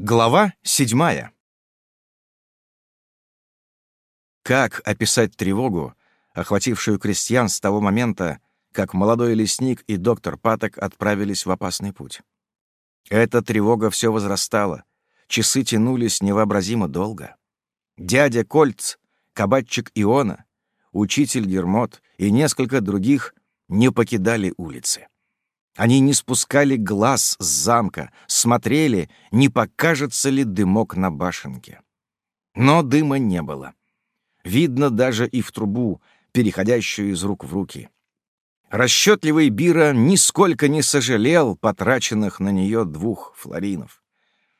Глава седьмая. Как описать тревогу, охватившую крестьян с того момента, как молодой лесник и доктор Паток отправились в опасный путь? Эта тревога все возрастала, часы тянулись невообразимо долго. Дядя Кольц, кабачик Иона, учитель Гермот и несколько других не покидали улицы. Они не спускали глаз с замка, смотрели, не покажется ли дымок на башенке. Но дыма не было. Видно даже и в трубу, переходящую из рук в руки. Расчетливый Бира нисколько не сожалел потраченных на нее двух флоринов.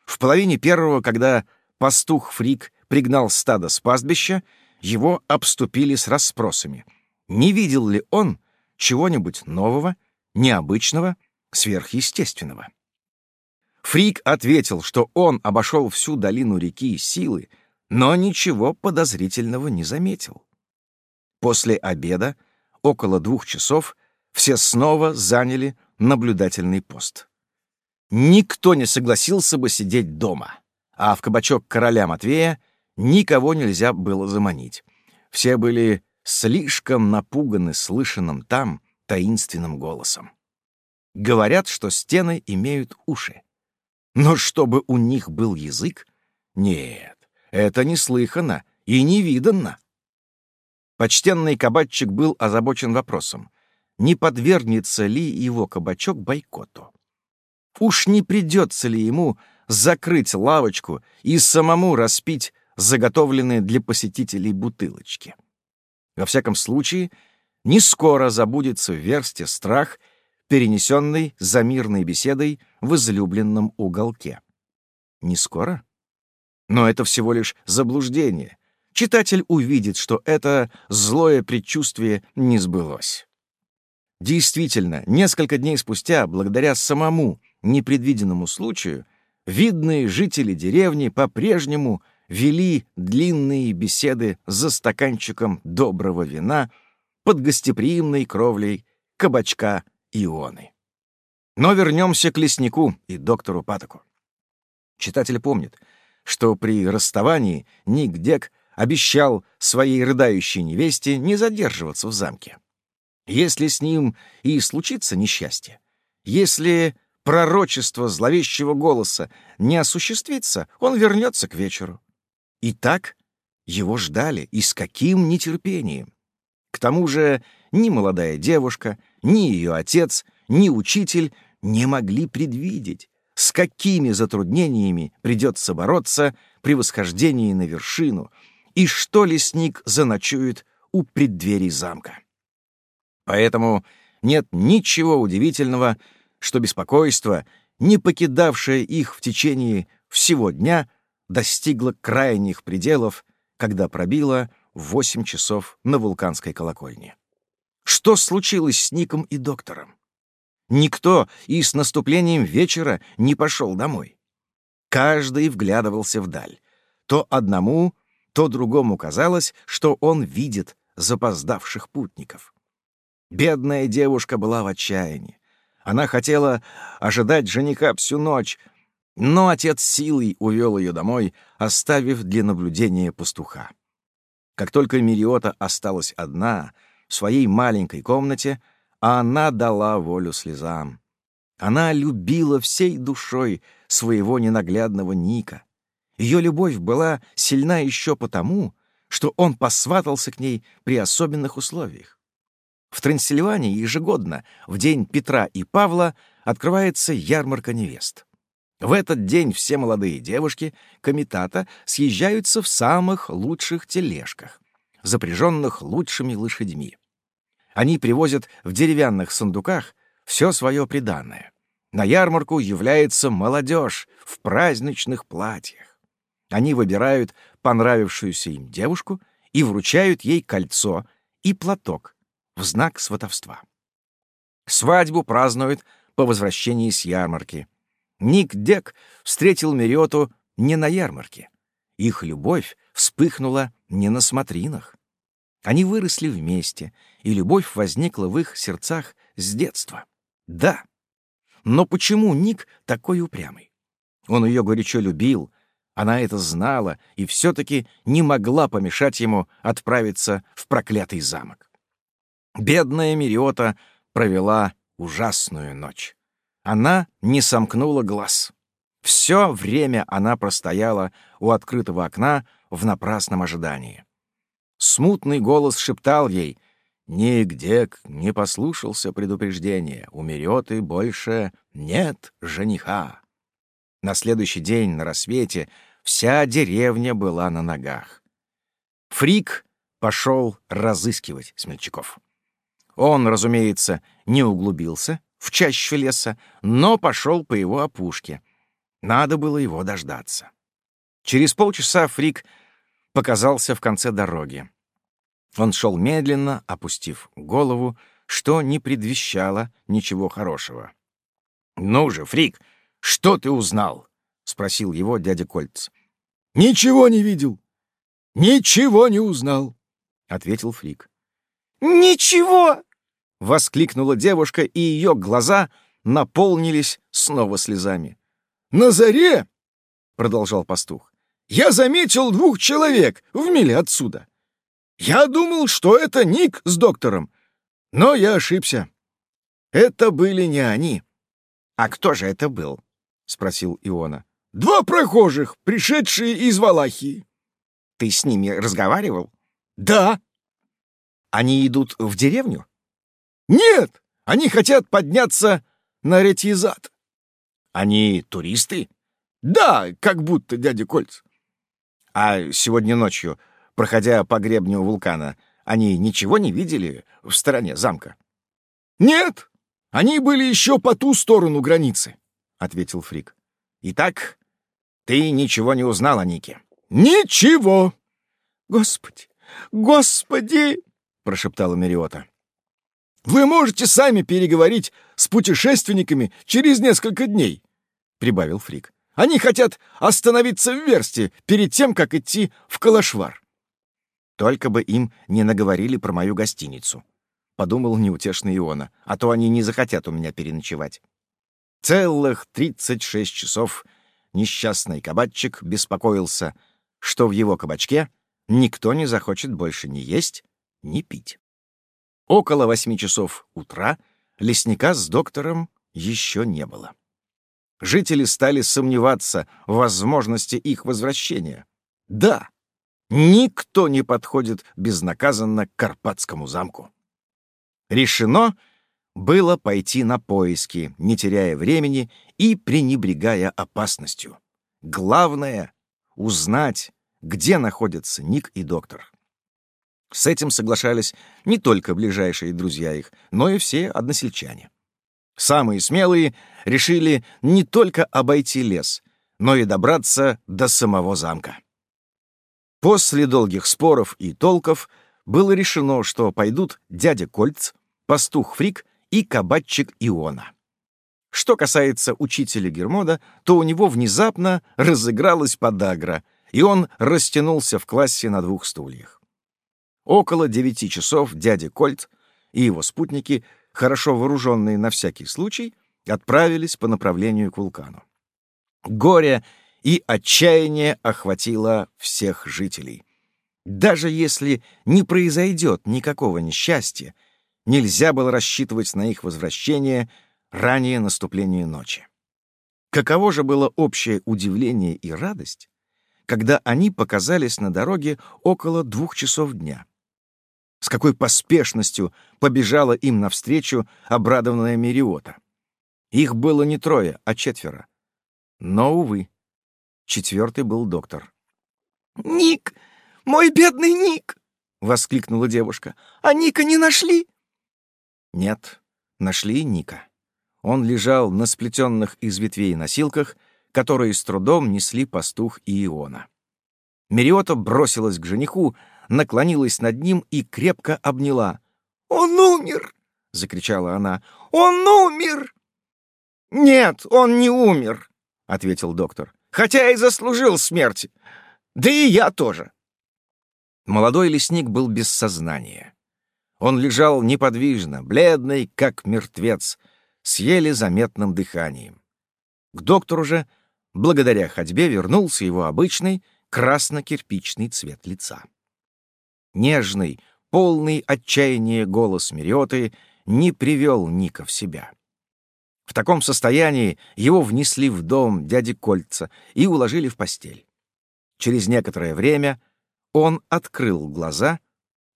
В половине первого, когда пастух Фрик пригнал стадо с пастбища, его обступили с расспросами. Не видел ли он чего-нибудь нового, необычного, сверхъестественного. Фрик ответил, что он обошел всю долину реки Силы, но ничего подозрительного не заметил. После обеда, около двух часов, все снова заняли наблюдательный пост. Никто не согласился бы сидеть дома, а в кабачок короля Матвея никого нельзя было заманить. Все были слишком напуганы слышанным там таинственным голосом. Говорят, что стены имеют уши. Но чтобы у них был язык? Нет, это неслыханно и невиданно. Почтенный кабачик был озабочен вопросом, не подвергнется ли его кабачок бойкоту. Уж не придется ли ему закрыть лавочку и самому распить заготовленные для посетителей бутылочки. Во всяком случае, не скоро забудется в версте страх, перенесенный за мирной беседой в излюбленном уголке. Не скоро? Но это всего лишь заблуждение. Читатель увидит, что это злое предчувствие не сбылось. Действительно, несколько дней спустя, благодаря самому непредвиденному случаю, видные жители деревни по-прежнему вели длинные беседы за стаканчиком доброго вина — под гостеприимной кровлей кабачка Ионы. Но вернемся к леснику и доктору Патоку. Читатель помнит, что при расставании Ник Дек обещал своей рыдающей невесте не задерживаться в замке. Если с ним и случится несчастье, если пророчество зловещего голоса не осуществится, он вернется к вечеру. И так его ждали, и с каким нетерпением. К тому же ни молодая девушка, ни ее отец, ни учитель не могли предвидеть, с какими затруднениями придется бороться при восхождении на вершину и что лесник заночует у преддверий замка. Поэтому нет ничего удивительного, что беспокойство, не покидавшее их в течение всего дня, достигло крайних пределов, когда пробило в восемь часов на вулканской колокольне. Что случилось с Ником и доктором? Никто и с наступлением вечера не пошел домой. Каждый вглядывался вдаль. То одному, то другому казалось, что он видит запоздавших путников. Бедная девушка была в отчаянии. Она хотела ожидать жениха всю ночь, но отец силой увел ее домой, оставив для наблюдения пастуха. Как только Мириота осталась одна в своей маленькой комнате, она дала волю слезам. Она любила всей душой своего ненаглядного Ника. Ее любовь была сильна еще потому, что он посватался к ней при особенных условиях. В Трансильвании ежегодно, в день Петра и Павла, открывается ярмарка невест. В этот день все молодые девушки комитата съезжаются в самых лучших тележках, запряженных лучшими лошадьми. Они привозят в деревянных сундуках все свое приданное. На ярмарку является молодежь в праздничных платьях. Они выбирают понравившуюся им девушку и вручают ей кольцо и платок в знак сватовства. Свадьбу празднуют по возвращении с ярмарки — Ник Дек встретил Мериоту не на ярмарке. Их любовь вспыхнула не на смотринах. Они выросли вместе, и любовь возникла в их сердцах с детства. Да. Но почему Ник такой упрямый? Он ее горячо любил, она это знала и все-таки не могла помешать ему отправиться в проклятый замок. Бедная Мириота провела ужасную ночь. Она не сомкнула глаз. Все время она простояла у открытого окна в напрасном ожидании. Смутный голос шептал ей, «Нигде не послушался предупреждения, у Мириоты больше нет жениха». На следующий день на рассвете вся деревня была на ногах. Фрик пошел разыскивать смельчаков. Он, разумеется, не углубился в чащу леса, но пошел по его опушке. Надо было его дождаться. Через полчаса Фрик показался в конце дороги. Он шел медленно, опустив голову, что не предвещало ничего хорошего. «Ну же, Фрик, что ты узнал?» — спросил его дядя Кольц. «Ничего не видел. Ничего не узнал», — ответил Фрик. «Ничего!» — воскликнула девушка, и ее глаза наполнились снова слезами. «На заре!» — продолжал пастух. «Я заметил двух человек в миле отсюда. Я думал, что это Ник с доктором, но я ошибся. Это были не они. А кто же это был? спросил Иона. Два прохожих, пришедшие из Валахии. Ты с ними разговаривал? Да. Они идут в деревню? Нет, они хотят подняться на Ретьезад. Они туристы? Да, как будто, дядя Кольц. А сегодня ночью проходя по гребню вулкана, они ничего не видели в стороне замка? «Нет, они были еще по ту сторону границы», — ответил Фрик. «Итак, ты ничего не узнал о Нике?» «Ничего!» «Господи! Господи!» — прошептала Мериота. «Вы можете сами переговорить с путешественниками через несколько дней», — прибавил Фрик. «Они хотят остановиться в Версте перед тем, как идти в Калашвар». Только бы им не наговорили про мою гостиницу. Подумал неутешный Иона, а то они не захотят у меня переночевать. Целых тридцать шесть часов несчастный кабачик беспокоился, что в его кабачке никто не захочет больше ни есть, ни пить. Около восьми часов утра лесника с доктором еще не было. Жители стали сомневаться в возможности их возвращения. Да, Никто не подходит безнаказанно к Карпатскому замку. Решено было пойти на поиски, не теряя времени и пренебрегая опасностью. Главное — узнать, где находятся Ник и доктор. С этим соглашались не только ближайшие друзья их, но и все односельчане. Самые смелые решили не только обойти лес, но и добраться до самого замка. После долгих споров и толков было решено, что пойдут дядя Кольц, пастух Фрик и кабачик Иона. Что касается учителя Гермода, то у него внезапно разыгралась подагра, и он растянулся в классе на двух стульях. Около девяти часов дядя Кольт и его спутники, хорошо вооруженные на всякий случай, отправились по направлению к вулкану. Горе и отчаяние охватило всех жителей. Даже если не произойдет никакого несчастья, нельзя было рассчитывать на их возвращение ранее наступления ночи. Каково же было общее удивление и радость, когда они показались на дороге около двух часов дня. С какой поспешностью побежала им навстречу обрадованная Мериота. Их было не трое, а четверо. Но, увы, Четвертый был доктор. «Ник! Мой бедный Ник!» — воскликнула девушка. «А Ника не нашли?» Нет, нашли Ника. Он лежал на сплетенных из ветвей носилках, которые с трудом несли пастух и Иона. Мериота бросилась к жениху, наклонилась над ним и крепко обняла. «Он умер!» — закричала она. «Он умер!» «Нет, он не умер!» — ответил доктор хотя и заслужил смерти. Да и я тоже. Молодой лесник был без сознания. Он лежал неподвижно, бледный, как мертвец, с еле заметным дыханием. К доктору же благодаря ходьбе вернулся его обычный красно-кирпичный цвет лица. Нежный, полный отчаяния голос Мериоты не привел Ника в себя. В таком состоянии его внесли в дом дяди Кольца и уложили в постель. Через некоторое время он открыл глаза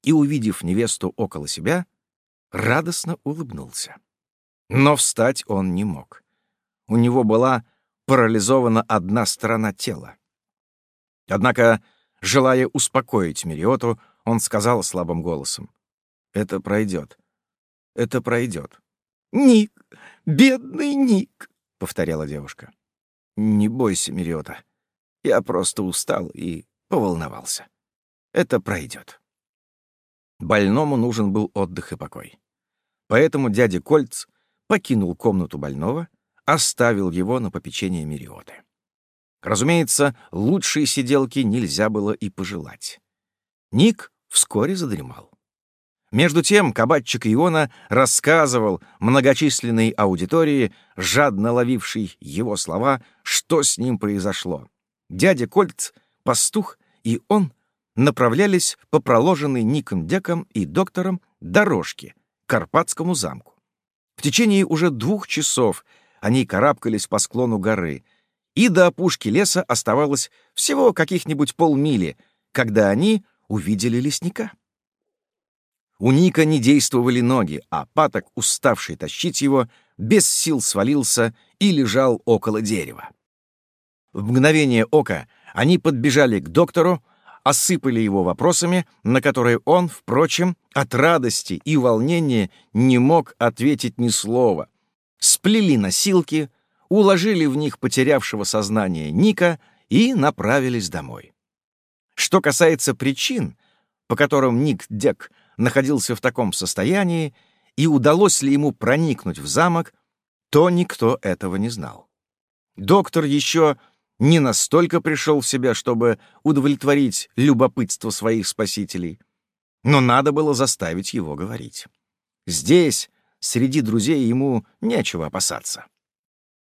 и, увидев невесту около себя, радостно улыбнулся. Но встать он не мог. У него была парализована одна сторона тела. Однако, желая успокоить Мериоту, он сказал слабым голосом. «Это пройдет. Это пройдет». «Ник! Бедный Ник!» — повторяла девушка. «Не бойся, Мериота. Я просто устал и поволновался. Это пройдет». Больному нужен был отдых и покой. Поэтому дядя Кольц покинул комнату больного, оставил его на попечение Мериоты. Разумеется, лучшие сиделки нельзя было и пожелать. Ник вскоре задремал. Между тем кабачик Иона рассказывал многочисленной аудитории, жадно ловившей его слова, что с ним произошло. Дядя Кольц, пастух и он направлялись по проложенной Ником Деком и доктором дорожке к Карпатскому замку. В течение уже двух часов они карабкались по склону горы, и до опушки леса оставалось всего каких-нибудь полмили, когда они увидели лесника. У Ника не действовали ноги, а Паток, уставший тащить его, без сил свалился и лежал около дерева. В мгновение ока они подбежали к доктору, осыпали его вопросами, на которые он, впрочем, от радости и волнения не мог ответить ни слова. Сплели носилки, уложили в них потерявшего сознание Ника и направились домой. Что касается причин, по которым Ник Дек находился в таком состоянии, и удалось ли ему проникнуть в замок, то никто этого не знал. Доктор еще не настолько пришел в себя, чтобы удовлетворить любопытство своих спасителей, но надо было заставить его говорить. Здесь, среди друзей, ему нечего опасаться.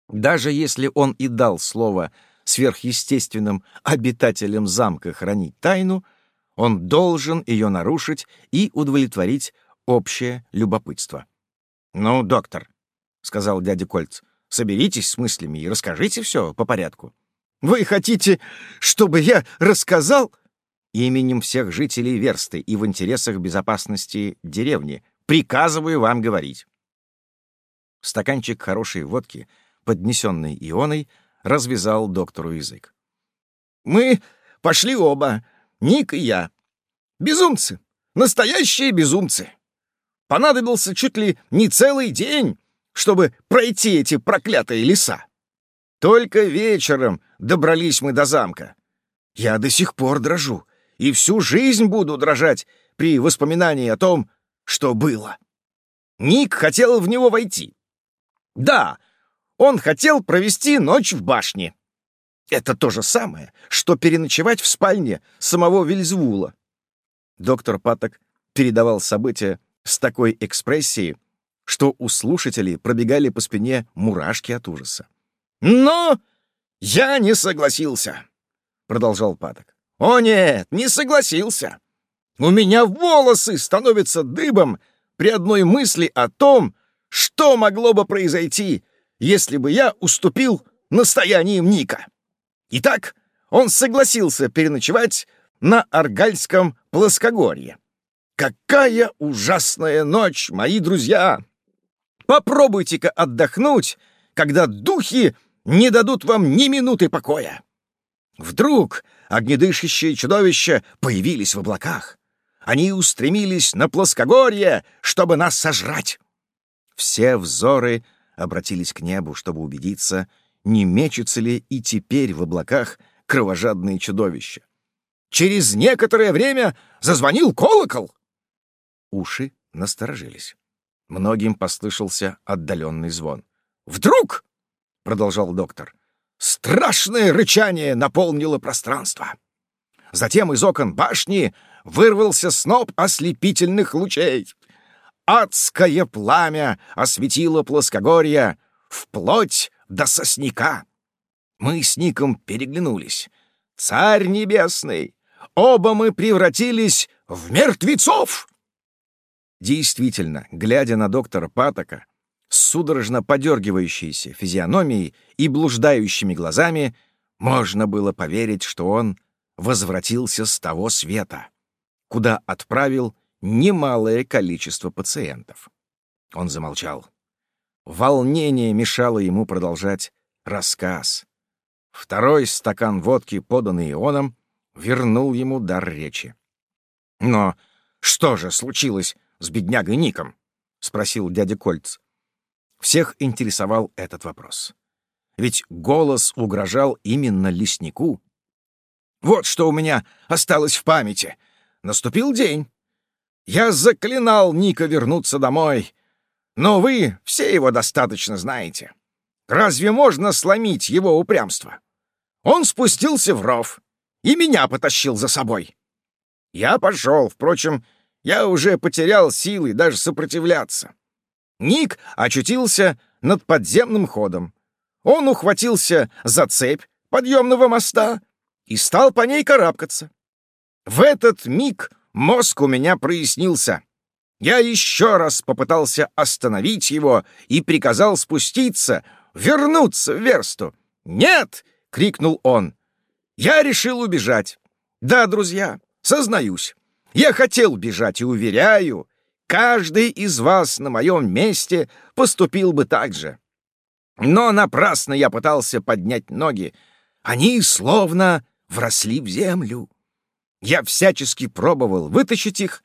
Даже если он и дал слово сверхъестественным обитателям замка хранить тайну, он должен ее нарушить и удовлетворить общее любопытство. «Ну, доктор», — сказал дядя Кольц, — «соберитесь с мыслями и расскажите все по порядку». «Вы хотите, чтобы я рассказал?» «Именем всех жителей Версты и в интересах безопасности деревни приказываю вам говорить». Стаканчик хорошей водки, поднесенный ионой, развязал доктору язык. «Мы пошли оба, Ник и я. Безумцы, настоящие безумцы. Понадобился чуть ли не целый день, чтобы пройти эти проклятые леса. Только вечером добрались мы до замка. Я до сих пор дрожу и всю жизнь буду дрожать при воспоминании о том, что было. Ник хотел в него войти. Да, он хотел провести ночь в башне. Это то же самое, что переночевать в спальне самого Вильзвула. Доктор Паток передавал события с такой экспрессией, что у слушателей пробегали по спине мурашки от ужаса. «Но я не согласился», — продолжал Паток. «О нет, не согласился. У меня волосы становятся дыбом при одной мысли о том, что могло бы произойти, если бы я уступил настояниям Ника. Итак, он согласился переночевать на Аргальском плоскогорье. Какая ужасная ночь, мои друзья! Попробуйте-ка отдохнуть, когда духи не дадут вам ни минуты покоя. Вдруг огнедышащие чудовища появились в облаках. Они устремились на плоскогорье, чтобы нас сожрать. Все взоры обратились к небу, чтобы убедиться, не мечутся ли и теперь в облаках кровожадные чудовища. Через некоторое время зазвонил колокол. Уши насторожились. Многим послышался отдаленный звон. «Вдруг!» — продолжал доктор. «Страшное рычание наполнило пространство. Затем из окон башни вырвался сноп ослепительных лучей. Адское пламя осветило плоскогорье вплоть до сосняка. Мы с Ником переглянулись. «Царь небесный! Оба мы превратились в мертвецов!» Действительно, глядя на доктора Патока, с судорожно подергивающейся физиономией и блуждающими глазами, можно было поверить, что он возвратился с того света, куда отправил немалое количество пациентов. Он замолчал. Волнение мешало ему продолжать рассказ. Второй стакан водки, поданный Ионом, вернул ему дар речи. «Но что же случилось с беднягой Ником?» — спросил дядя Кольц. Всех интересовал этот вопрос. Ведь голос угрожал именно леснику. «Вот что у меня осталось в памяти. Наступил день. Я заклинал Ника вернуться домой. Но вы все его достаточно знаете. Разве можно сломить его упрямство? Он спустился в ров и меня потащил за собой. Я пошел, впрочем, я уже потерял силы даже сопротивляться. Ник очутился над подземным ходом. Он ухватился за цепь подъемного моста и стал по ней карабкаться. В этот миг мозг у меня прояснился. Я еще раз попытался остановить его и приказал спуститься, вернуться в версту. «Нет!» — крикнул он. Я решил убежать. Да, друзья, сознаюсь, я хотел бежать и уверяю, каждый из вас на моем месте поступил бы так же. Но напрасно я пытался поднять ноги. Они словно вросли в землю. Я всячески пробовал вытащить их.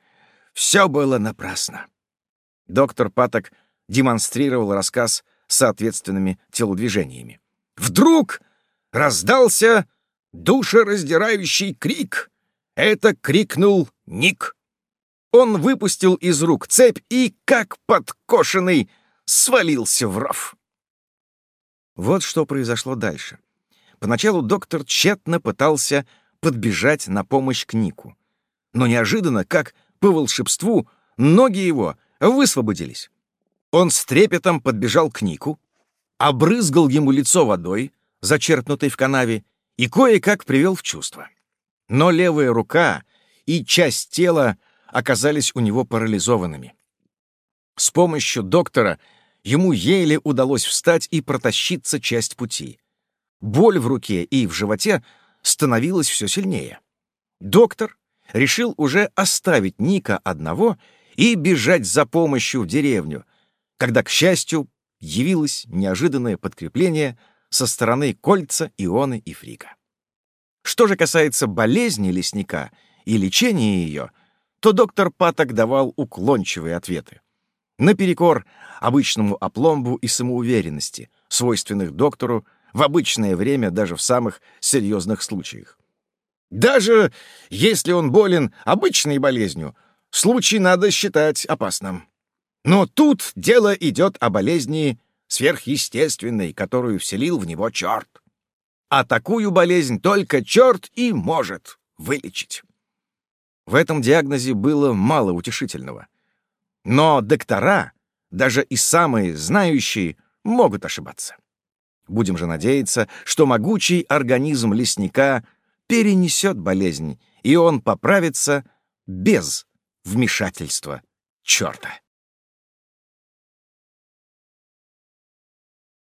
Все было напрасно. Доктор Паток демонстрировал рассказ соответственными телодвижениями. Вдруг раздался душераздирающий крик. Это крикнул Ник. Он выпустил из рук цепь и, как подкошенный, свалился в ров. Вот что произошло дальше. Поначалу доктор тщетно пытался подбежать на помощь к Нику. Но неожиданно, как по волшебству, ноги его высвободились. Он с трепетом подбежал к Нику, обрызгал ему лицо водой, зачерпнутой в канаве, и кое-как привел в чувство. Но левая рука и часть тела оказались у него парализованными. С помощью доктора ему еле удалось встать и протащиться часть пути. Боль в руке и в животе становилась все сильнее. Доктор решил уже оставить Ника одного и бежать за помощью в деревню, когда, к счастью, явилось неожиданное подкрепление со стороны Кольца, Ионы и Фрика. Что же касается болезни лесника и лечения ее — то доктор Паток давал уклончивые ответы. Наперекор обычному опломбу и самоуверенности, свойственных доктору в обычное время даже в самых серьезных случаях. Даже если он болен обычной болезнью, случай надо считать опасным. Но тут дело идет о болезни сверхъестественной, которую вселил в него черт. А такую болезнь только черт и может вылечить. В этом диагнозе было мало утешительного. Но доктора, даже и самые знающие, могут ошибаться. Будем же надеяться, что могучий организм лесника перенесет болезнь, и он поправится без вмешательства черта.